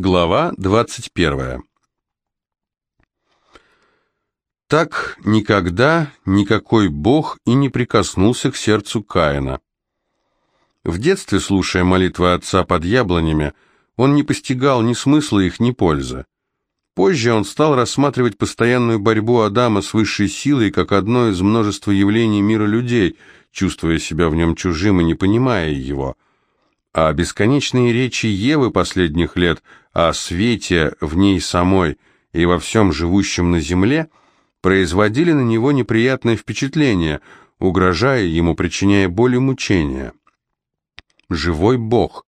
Глава 21. Так никогда никакой бог и не прикоснулся к сердцу Каина. В детстве, слушая молитвы отца под яблонями, он не постигал ни смысла их, ни пользы. Позже он стал рассматривать постоянную борьбу Адама с высшей силой как одно из множества явлений мира людей, чувствуя себя в нем чужим и не понимая его – а бесконечные речи Евы последних лет о свете в ней самой и во всем живущем на земле производили на него неприятное впечатление, угрожая ему, причиняя боль и мучения. Живой Бог.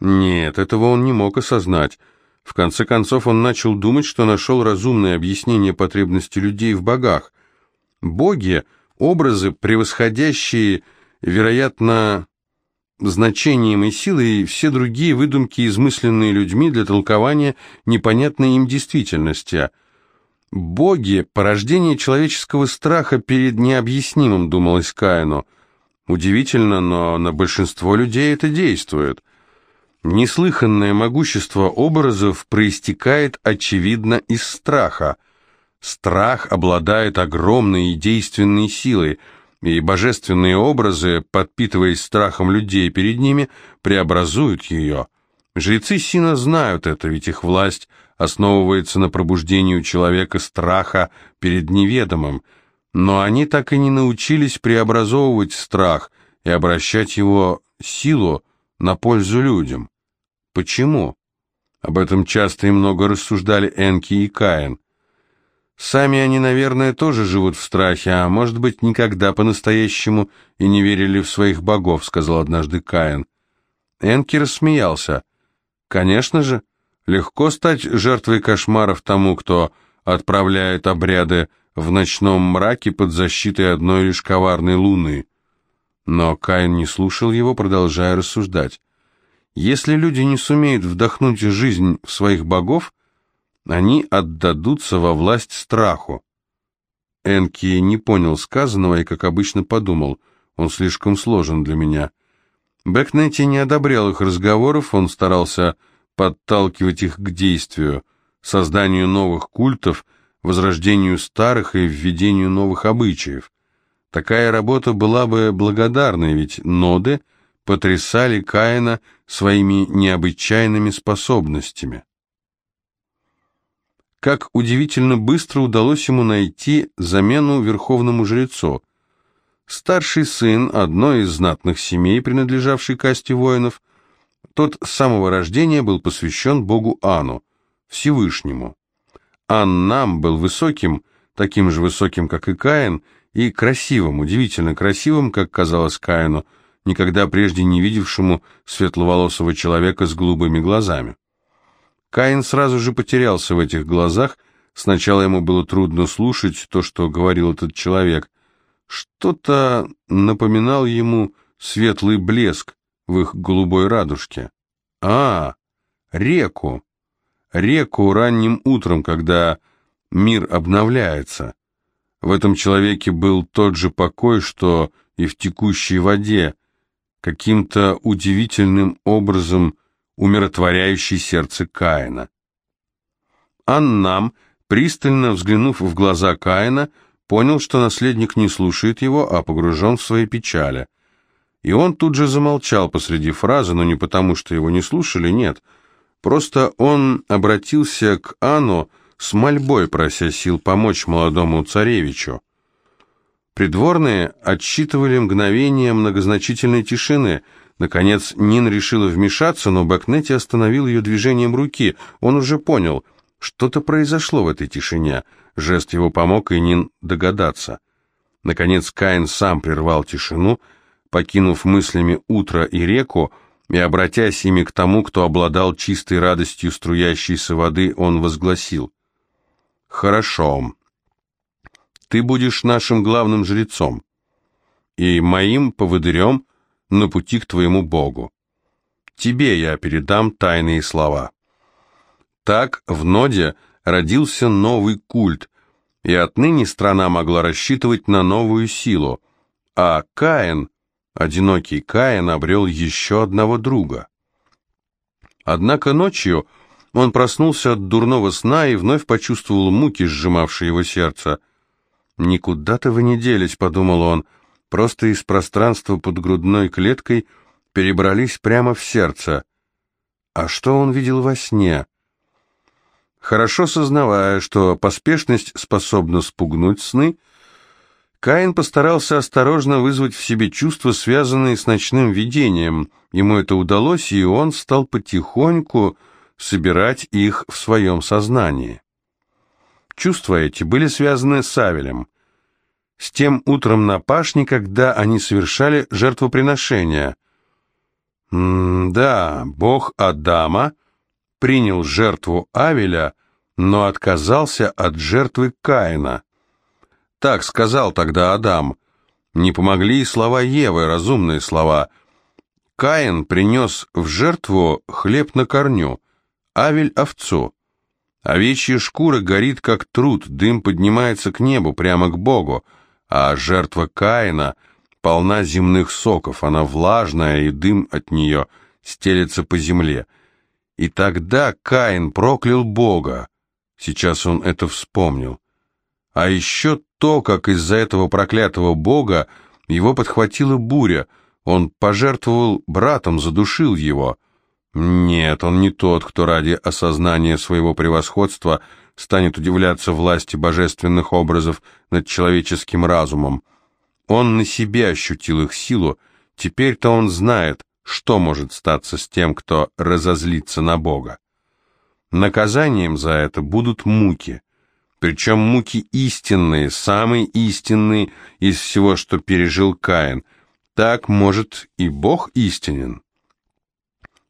Нет, этого он не мог осознать. В конце концов он начал думать, что нашел разумное объяснение потребности людей в богах. Боги — образы, превосходящие, вероятно, значением и силой все другие выдумки, измысленные людьми для толкования непонятной им действительности. «Боги – порождение человеческого страха перед необъяснимым», – думалось Каину. Удивительно, но на большинство людей это действует. Неслыханное могущество образов проистекает, очевидно, из страха. Страх обладает огромной и действенной силой – и божественные образы, подпитываясь страхом людей перед ними, преобразуют ее. Жрецы Сина знают это, ведь их власть основывается на пробуждении у человека страха перед неведомым, но они так и не научились преобразовывать страх и обращать его силу на пользу людям. Почему? Об этом часто и много рассуждали Энки и Каин. Сами они, наверное, тоже живут в страхе, а может быть, никогда по-настоящему и не верили в своих богов, сказал однажды Каин. Энки рассмеялся. Конечно же, легко стать жертвой кошмаров тому, кто отправляет обряды в ночном мраке под защитой одной лишь коварной луны. Но Каин не слушал его, продолжая рассуждать. Если люди не сумеют вдохнуть жизнь в своих богов, они отдадутся во власть страху. Энки не понял сказанного и, как обычно, подумал, он слишком сложен для меня. Бэкнетти не одобрял их разговоров, он старался подталкивать их к действию, созданию новых культов, возрождению старых и введению новых обычаев. Такая работа была бы благодарной, ведь ноды потрясали Каина своими необычайными способностями как удивительно быстро удалось ему найти замену верховному жрецу. Старший сын одной из знатных семей, принадлежавшей касте воинов, тот с самого рождения был посвящен богу Ану, Всевышнему. Аннам был высоким, таким же высоким, как и Каин, и красивым, удивительно красивым, как казалось Каину, никогда прежде не видевшему светловолосого человека с голубыми глазами. Каин сразу же потерялся в этих глазах. Сначала ему было трудно слушать то, что говорил этот человек. Что-то напоминал ему светлый блеск в их голубой радужке. А, реку. Реку ранним утром, когда мир обновляется. В этом человеке был тот же покой, что и в текущей воде, каким-то удивительным образом умиротворяющий сердце Каина. Аннам, пристально взглянув в глаза Каина, понял, что наследник не слушает его, а погружен в свои печали. И он тут же замолчал посреди фразы, но не потому, что его не слушали, нет. Просто он обратился к Ану с мольбой, прося сил помочь молодому царевичу. Придворные отсчитывали мгновение многозначительной тишины – Наконец Нин решила вмешаться, но Бакнетти остановил ее движением руки. Он уже понял, что-то произошло в этой тишине. Жест его помог, и Нин догадаться. Наконец Каин сам прервал тишину, покинув мыслями утро и реку, и, обратясь ими к тому, кто обладал чистой радостью струящейся воды, он возгласил. «Хорошо. Ты будешь нашим главным жрецом и моим поводырем на пути к твоему Богу. Тебе я передам тайные слова. Так в Ноде родился новый культ, и отныне страна могла рассчитывать на новую силу, а Каин, одинокий Каин, обрел еще одного друга. Однако ночью Он проснулся от дурного сна и вновь почувствовал муки, сжимавшие его сердце. «Никуда-то вы не делись», — подумал он, — «просто из пространства под грудной клеткой перебрались прямо в сердце». А что он видел во сне? Хорошо сознавая, что поспешность способна спугнуть сны, Каин постарался осторожно вызвать в себе чувства, связанные с ночным видением. Ему это удалось, и он стал потихоньку собирать их в своем сознании. Чувства эти были связаны с Авелем, с тем утром на пашне, когда они совершали жертвоприношение. М да, бог Адама принял жертву Авеля, но отказался от жертвы Каина. Так сказал тогда Адам. Не помогли и слова Евы, разумные слова. Каин принес в жертву хлеб на корню, Авель — овцу. Овечья шкура горит, как труд, дым поднимается к небу, прямо к Богу, а жертва Каина полна земных соков, она влажная, и дым от нее стелется по земле. И тогда Каин проклял Бога. Сейчас он это вспомнил. А еще то, как из-за этого проклятого бога его подхватила буря, он пожертвовал братом, задушил его. Нет, он не тот, кто ради осознания своего превосходства станет удивляться власти божественных образов над человеческим разумом. Он на себе ощутил их силу, теперь-то он знает, что может статься с тем, кто разозлится на Бога. Наказанием за это будут муки — причем муки истинные, самые истинные из всего, что пережил Каин. Так, может, и Бог истинен.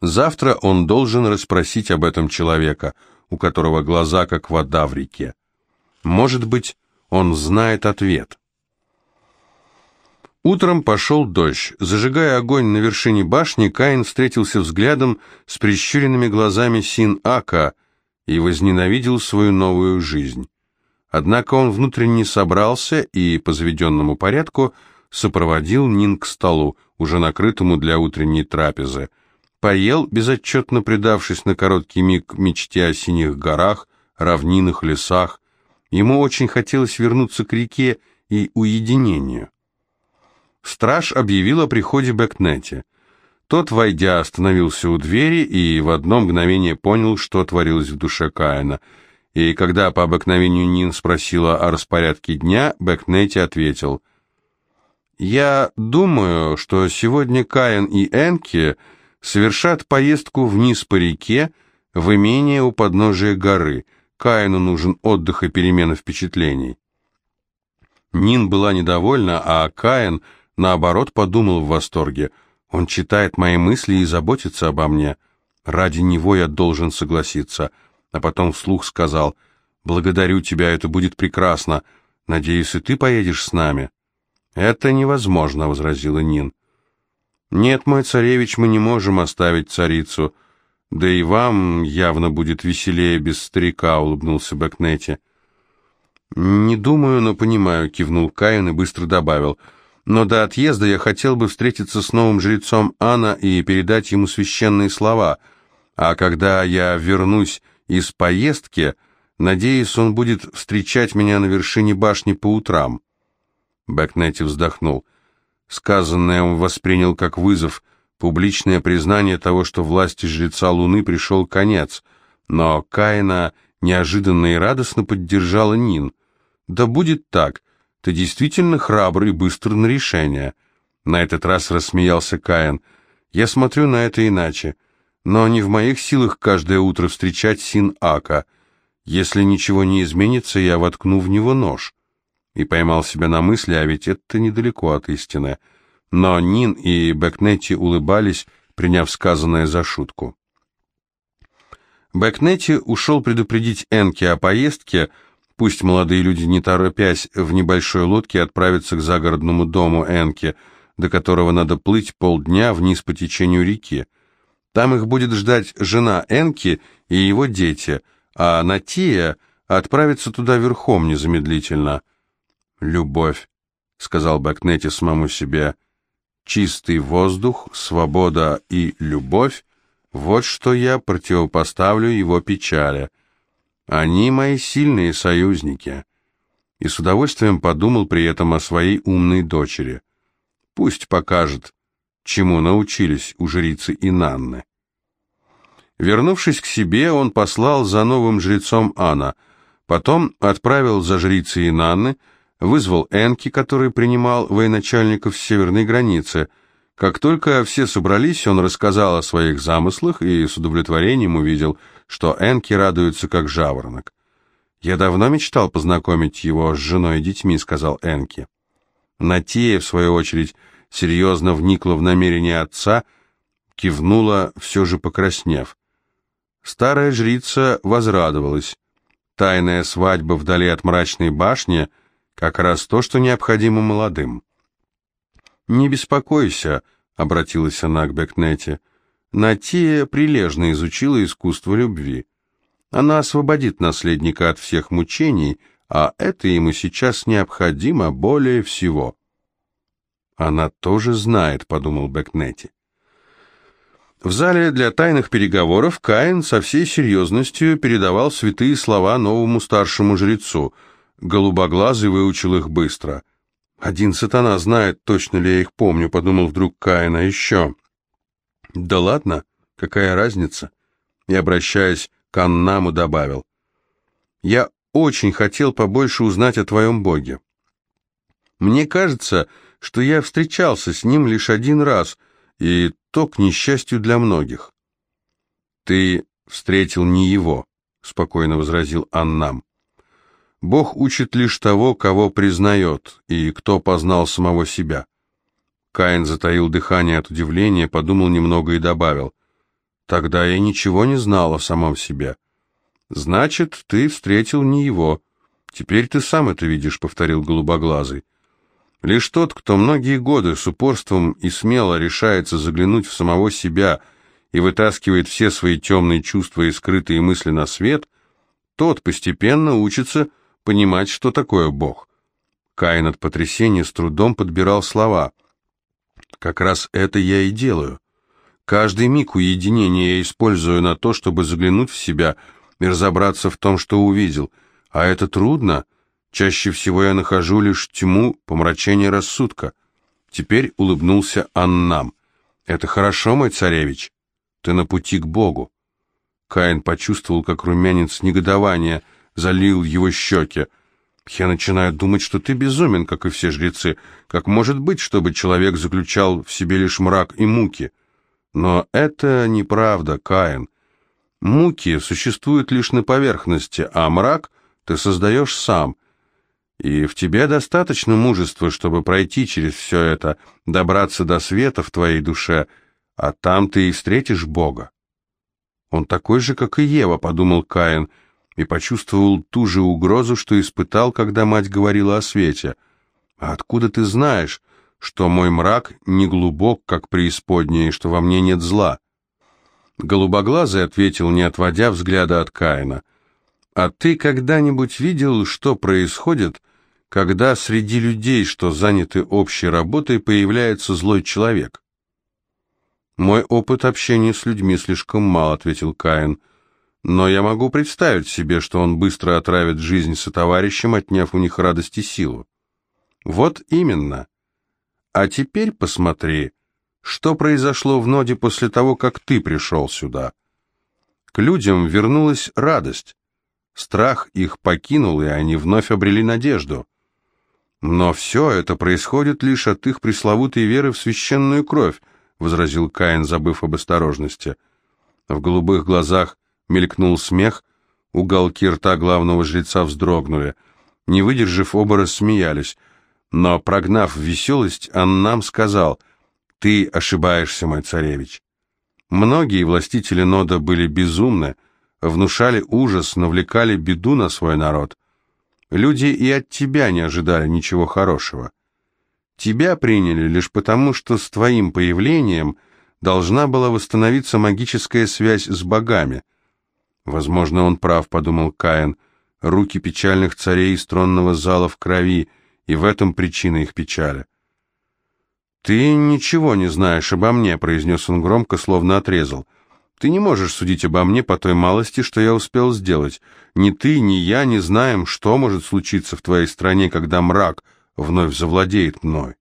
Завтра он должен расспросить об этом человека, у которого глаза как вода в реке. Может быть, он знает ответ. Утром пошел дождь. Зажигая огонь на вершине башни, Каин встретился взглядом с прищуренными глазами Син-Ака и возненавидел свою новую жизнь. Однако он внутренне собрался и, по заведенному порядку, сопроводил Нин к столу, уже накрытому для утренней трапезы. Поел, безотчетно предавшись на короткий миг мечте о синих горах, равнинах, лесах. Ему очень хотелось вернуться к реке и уединению. Страж объявил о приходе Бэкнете. Тот, войдя, остановился у двери и в одно мгновение понял, что творилось в душе Каина — и когда по обыкновению Нин спросила о распорядке дня, Бэкнетти ответил, «Я думаю, что сегодня Каин и Энки совершат поездку вниз по реке в имение у подножия горы. Каину нужен отдых и перемена впечатлений». Нин была недовольна, а Каин, наоборот, подумал в восторге, «Он читает мои мысли и заботится обо мне. Ради него я должен согласиться» а потом вслух сказал «Благодарю тебя, это будет прекрасно. Надеюсь, и ты поедешь с нами». «Это невозможно», — возразила Нин. «Нет, мой царевич, мы не можем оставить царицу. Да и вам явно будет веселее без старика», — улыбнулся Бэкнетти. «Не думаю, но понимаю», — кивнул Каин и быстро добавил. «Но до отъезда я хотел бы встретиться с новым жрецом Анна и передать ему священные слова. А когда я вернусь из поездки, надеясь, он будет встречать меня на вершине башни по утрам. Бэкнетти вздохнул. Сказанное он воспринял как вызов, публичное признание того, что власти жреца Луны пришел конец, но Каина неожиданно и радостно поддержала Нин. «Да будет так, ты действительно храбрый и быстр на решение». На этот раз рассмеялся Каин. «Я смотрю на это иначе но не в моих силах каждое утро встречать Син-Ака. Если ничего не изменится, я воткну в него нож. И поймал себя на мысли, а ведь это недалеко от истины. Но Нин и Бэкнетти улыбались, приняв сказанное за шутку. Бэкнетти ушел предупредить Энки о поездке, пусть молодые люди, не торопясь, в небольшой лодке отправятся к загородному дому Энки, до которого надо плыть полдня вниз по течению реки. Там их будет ждать жена Энки и его дети, а Натия отправится туда верхом незамедлительно. «Любовь», — сказал Бэкнетти самому себе, — «чистый воздух, свобода и любовь Вот что я противопоставлю его печали. Они мои сильные союзники. И с удовольствием подумал при этом о своей умной дочери. Пусть покажет, чему научились у жрицы Инанны. Вернувшись к себе, он послал за новым жрецом Анна, потом отправил за жрицей Инанны, вызвал Энки, который принимал военачальников с северной границы. Как только все собрались, он рассказал о своих замыслах и с удовлетворением увидел, что Энки радуется как жаворонок. «Я давно мечтал познакомить его с женой и детьми», — сказал Энки. Натея, в свою очередь, серьезно вникла в намерение отца, кивнула, все же покраснев. Старая жрица возрадовалась. Тайная свадьба вдали от мрачной башни — как раз то, что необходимо молодым. «Не беспокойся», — обратилась она к Бекнете. «Натия прилежно изучила искусство любви. Она освободит наследника от всех мучений, а это ему сейчас необходимо более всего». «Она тоже знает», — подумал Бекнети. В зале для тайных переговоров Каин со всей серьезностью передавал святые слова новому старшему жрецу. Голубоглазый выучил их быстро. «Один сатана знает, точно ли я их помню», — подумал вдруг Каин, а еще. «Да ладно, какая разница?» И, обращаясь к Аннаму, добавил. «Я очень хотел побольше узнать о твоем Боге. Мне кажется, что я встречался с ним лишь один раз, и то, к несчастью для многих. «Ты встретил не его», — спокойно возразил Аннам. «Бог учит лишь того, кого признает, и кто познал самого себя». Каин затаил дыхание от удивления, подумал немного и добавил. «Тогда я ничего не знал о самом себе». «Значит, ты встретил не его. Теперь ты сам это видишь», — повторил голубоглазый. Лишь тот, кто многие годы с упорством и смело решается заглянуть в самого себя и вытаскивает все свои темные чувства и скрытые мысли на свет, тот постепенно учится понимать, что такое Бог. Каин от потрясения с трудом подбирал слова. «Как раз это я и делаю. Каждый миг уединения я использую на то, чтобы заглянуть в себя и разобраться в том, что увидел. А это трудно». Чаще всего я нахожу лишь тьму, помрачение рассудка. Теперь улыбнулся Аннам. Это хорошо, мой царевич. Ты на пути к Богу. Каин почувствовал, как румянец негодования залил его щеки. Я начинаю думать, что ты безумен, как и все жрецы. Как может быть, чтобы человек заключал в себе лишь мрак и муки? Но это неправда, Каин. Муки существуют лишь на поверхности, а мрак ты создаешь сам — и в тебе достаточно мужества, чтобы пройти через все это, добраться до света в твоей душе, а там ты и встретишь Бога. Он такой же, как и Ева, подумал Каин, и почувствовал ту же угрозу, что испытал, когда мать говорила о свете. А откуда ты знаешь, что мой мрак не глубок, как преисподняя, и что во мне нет зла? Голубоглазый ответил, не отводя взгляда от Каина. «А ты когда-нибудь видел, что происходит, когда среди людей, что заняты общей работой, появляется злой человек. «Мой опыт общения с людьми слишком мал», — ответил Каин. «Но я могу представить себе, что он быстро отравит жизнь сотоварищам, отняв у них радость и силу». «Вот именно. А теперь посмотри, что произошло в Ноде после того, как ты пришел сюда. К людям вернулась радость. Страх их покинул, и они вновь обрели надежду. «Но все это происходит лишь от их пресловутой веры в священную кровь», — возразил Каин, забыв об осторожности. В голубых глазах мелькнул смех, уголки рта главного жреца вздрогнули. Не выдержав, оба рассмеялись. Но, прогнав веселость, Аннам сказал, «Ты ошибаешься, мой царевич». Многие властители Нода были безумны, внушали ужас, навлекали беду на свой народ. Люди и от тебя не ожидали ничего хорошего. Тебя приняли лишь потому, что с твоим появлением должна была восстановиться магическая связь с богами. Возможно, он прав, подумал Каин. Руки печальных царей из тронного зала в крови, и в этом причина их печали. «Ты ничего не знаешь обо мне», — произнес он громко, словно отрезал. Ты не можешь судить обо мне по той малости, что я успел сделать. Ни ты, ни я не знаем, что может случиться в твоей стране, когда мрак вновь завладеет мной.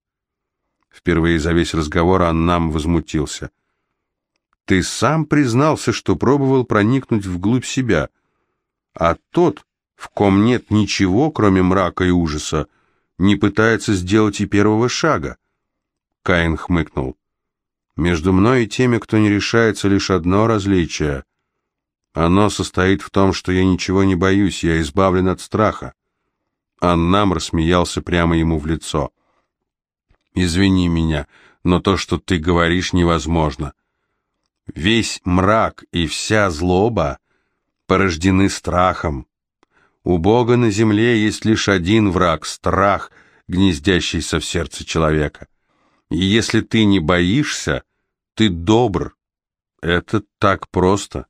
Впервые за весь разговор Аннам возмутился. Ты сам признался, что пробовал проникнуть вглубь себя, а тот, в ком нет ничего, кроме мрака и ужаса, не пытается сделать и первого шага. Каин хмыкнул. Между мной и теми, кто не решается, лишь одно различие. Оно состоит в том, что я ничего не боюсь, я избавлен от страха. Аннам рассмеялся прямо ему в лицо. «Извини меня, но то, что ты говоришь, невозможно. Весь мрак и вся злоба порождены страхом. У Бога на земле есть лишь один враг — страх, гнездящийся в сердце человека. И если ты не боишься, ты добр. Это так просто.